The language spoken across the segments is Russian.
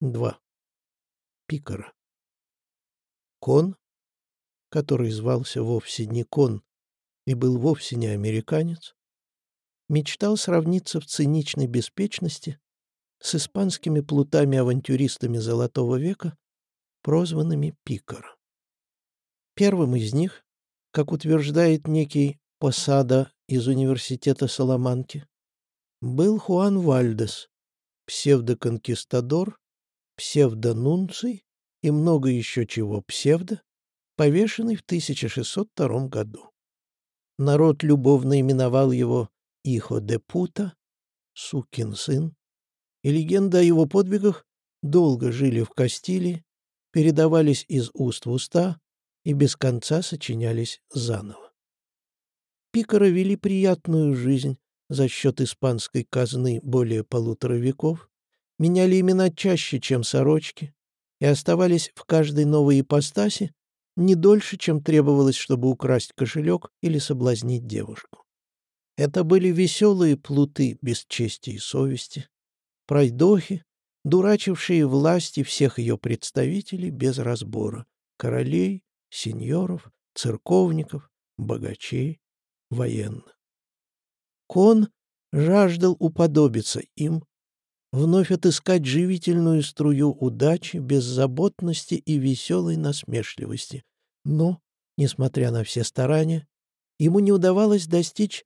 2. Пикара. Кон, который звался вовсе не Кон и был вовсе не американец, мечтал сравниться в циничной беспечности с испанскими плутами-авантюристами Золотого века, прозванными Пикара. Первым из них, как утверждает некий Посада из университета Саламанки, был Хуан Вальдес, псевдоконкистадор, псевдонунций и много еще чего псевдо, повешенный в 1602 году. Народ любовно именовал его Ихо де Пута, сукин сын, и легенда о его подвигах долго жили в Кастилии, передавались из уст в уста и без конца сочинялись заново. Пикара вели приятную жизнь за счет испанской казны более полутора веков, меняли имена чаще, чем сорочки, и оставались в каждой новой ипостаси не дольше, чем требовалось, чтобы украсть кошелек или соблазнить девушку. Это были веселые плуты без чести и совести, пройдохи, дурачившие власти всех ее представителей без разбора, королей, сеньоров, церковников, богачей, военных. Кон жаждал уподобиться им, вновь отыскать живительную струю удачи, беззаботности и веселой насмешливости. Но, несмотря на все старания, ему не удавалось достичь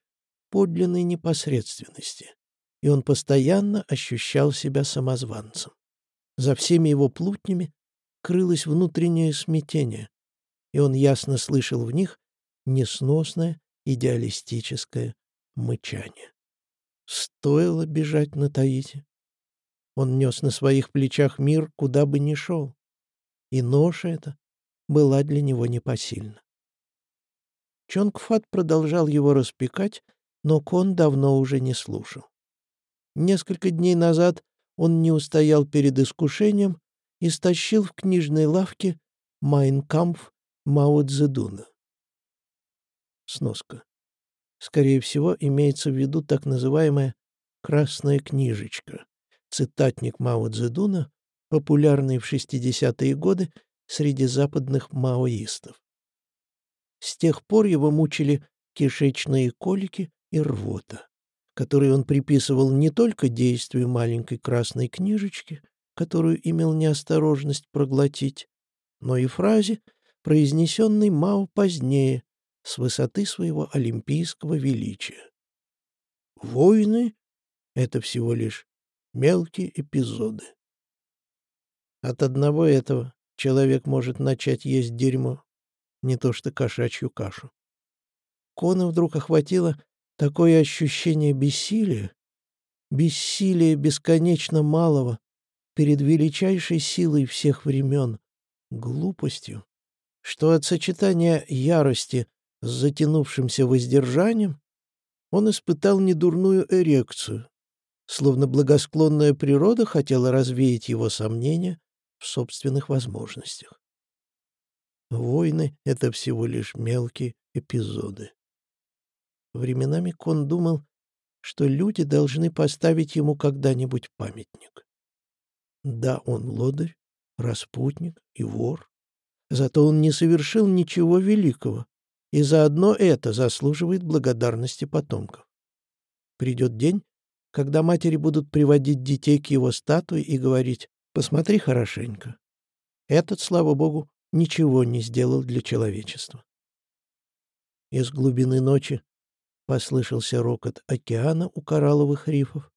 подлинной непосредственности, и он постоянно ощущал себя самозванцем. За всеми его плутнями крылось внутреннее смятение, и он ясно слышал в них несносное идеалистическое мычание. Стоило бежать на Таити. Он нес на своих плечах мир, куда бы ни шел. И ноша эта была для него непосильна. Чонгфат продолжал его распекать, но Кон давно уже не слушал. Несколько дней назад он не устоял перед искушением и стащил в книжной лавке «Майнкампф» Мао Цзэдуна. Сноска. Скорее всего, имеется в виду так называемая «красная книжечка», цитатник Мао Цзэдуна, популярный в 60-е годы среди западных маоистов. С тех пор его мучили кишечные колики и рвота, которые он приписывал не только действию маленькой красной книжечки, которую имел неосторожность проглотить, но и фразе, произнесенной Мао позднее, с высоты своего олимпийского величия. Войны — это всего лишь мелкие эпизоды. От одного этого человек может начать есть дерьмо, не то что кошачью кашу. Кона вдруг охватило такое ощущение бессилия, бессилия бесконечно малого перед величайшей силой всех времен, глупостью, что от сочетания ярости с затянувшимся воздержанием он испытал недурную эрекцию, словно благосклонная природа хотела развеять его сомнения в собственных возможностях. Войны — это всего лишь мелкие эпизоды. Временами Кон думал, что люди должны поставить ему когда-нибудь памятник. Да, он лодырь, распутник и вор, зато он не совершил ничего великого, и заодно это заслуживает благодарности потомков. Придет день, когда матери будут приводить детей к его статуе и говорить «посмотри хорошенько». Этот, слава богу, ничего не сделал для человечества. Из глубины ночи послышался рокот океана у коралловых рифов,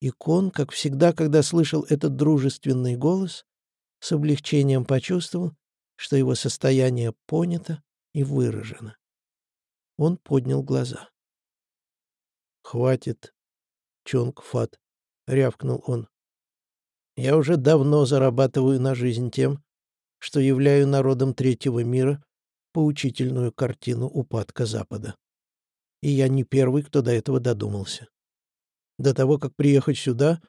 и Кон, как всегда, когда слышал этот дружественный голос, с облегчением почувствовал, что его состояние понято и выражено. Он поднял глаза. «Хватит, Чонг-Фат», — рявкнул он. «Я уже давно зарабатываю на жизнь тем, что являю народом третьего мира поучительную картину упадка Запада. И я не первый, кто до этого додумался. До того, как приехать сюда,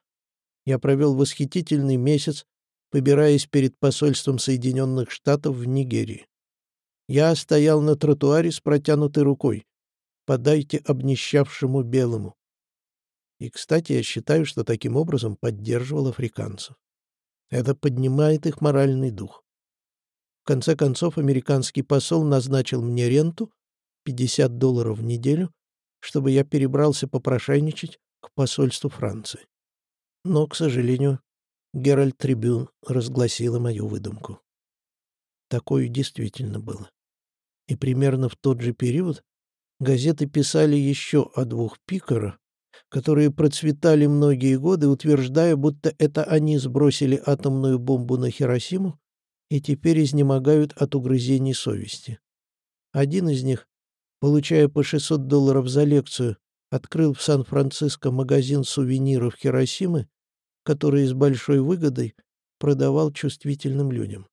я провел восхитительный месяц, побираясь перед посольством Соединенных Штатов в Нигерии. Я стоял на тротуаре с протянутой рукой. «Подайте обнищавшему белому». И, кстати, я считаю, что таким образом поддерживал африканцев. Это поднимает их моральный дух. В конце концов, американский посол назначил мне ренту 50 долларов в неделю, чтобы я перебрался попрошайничать к посольству Франции. Но, к сожалению, Геральт Трибюн разгласила мою выдумку. Такое действительно было. И примерно в тот же период газеты писали еще о двух пикарах, которые процветали многие годы, утверждая, будто это они сбросили атомную бомбу на Хиросиму и теперь изнемогают от угрызений совести. Один из них, получая по 600 долларов за лекцию, открыл в Сан-Франциско магазин сувениров Хиросимы, который с большой выгодой продавал чувствительным людям.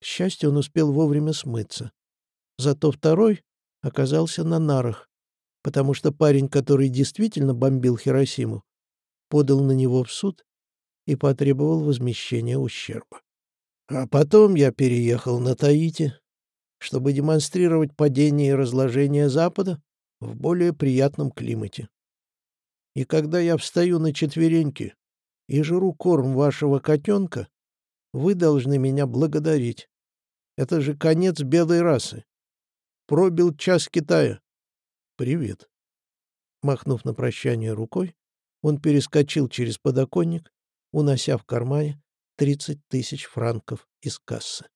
К счастью, он успел вовремя смыться. Зато второй оказался на нарах, потому что парень, который действительно бомбил Хиросиму, подал на него в суд и потребовал возмещения ущерба. А потом я переехал на Таити, чтобы демонстрировать падение и разложение Запада в более приятном климате. И когда я встаю на четвереньки и жру корм вашего котенка, вы должны меня благодарить. Это же конец белой расы. Пробил час Китая. «Привет». Махнув на прощание рукой, он перескочил через подоконник, унося в кармане тридцать тысяч франков из кассы.